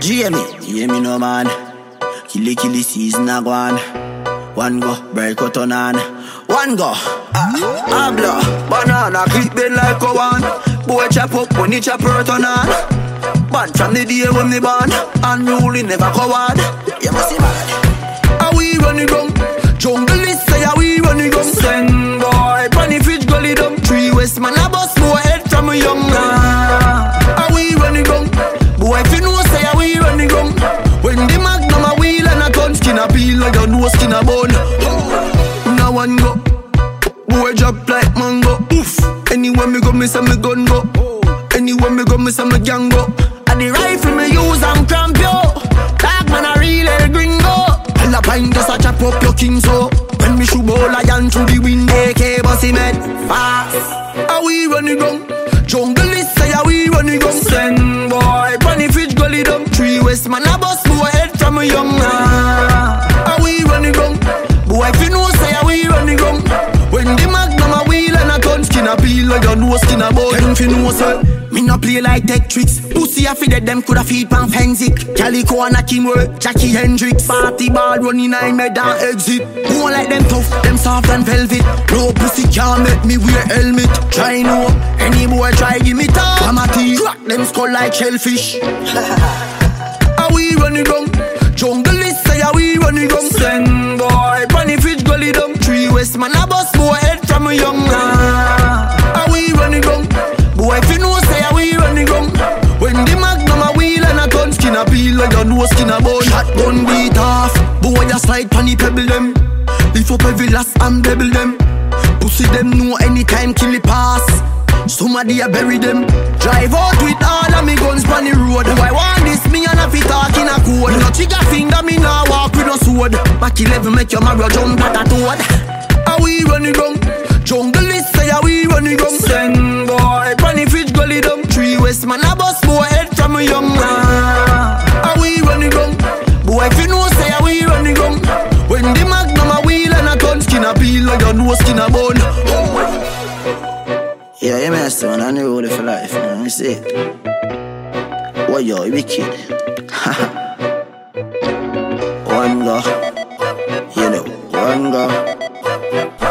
Jamie, hear me no man. Killy killy season a gone. One go, break out on on. One go, ah, habla, banana clip bend like a one. Boy chop up when he chop hurt on on. Bad from the day when me born, unruly never coward. You must see bad. How we running down? Jungle is say how we running down. Send boy, bunny fridge gully down. Three west man a bust boy head from a young man. One go, boy drop like mango. Oof. Anywhere me go, me say me gun go. Anywhere me go, me say me gang go. And the rifle me use, I'm cramp yo. Dog man a real El Gringo. Hell a pint just a chop up your king so. When me shoot ball lion through the window, AK bossy man fast. How we running down? Peel like a no skin a bone. Then fi know say me no play like tech tricks. Pussy a fi dead them coulda feed pan fenzik. Calico and a king work, Jackie Hendrix. Party ball running I made and exit. Who like them tough, them soft and velvet. No pussy can't make me wear helmet. Try no, any boy try give me top. I'm a tea, crack them skull like shellfish. How we running down? Jungle is say how we running down. Send no skin a bone. Shotgun beat off. Boy, a slide panny pebble them. Lift up every last and bebble them. Pussy them know anytime kill it pass. Somebody a bury them. Drive out with all of me guns on the road. Why want this? Me and a fit talk in a code. No trigger finger, me nah walk with no sword. Back 11 make your marrow jump at a toad. How we running down? more skin a bone. Yeah, you mess man, I knew all for life, man. You see? What yo, you wicked. one go. You know, one go.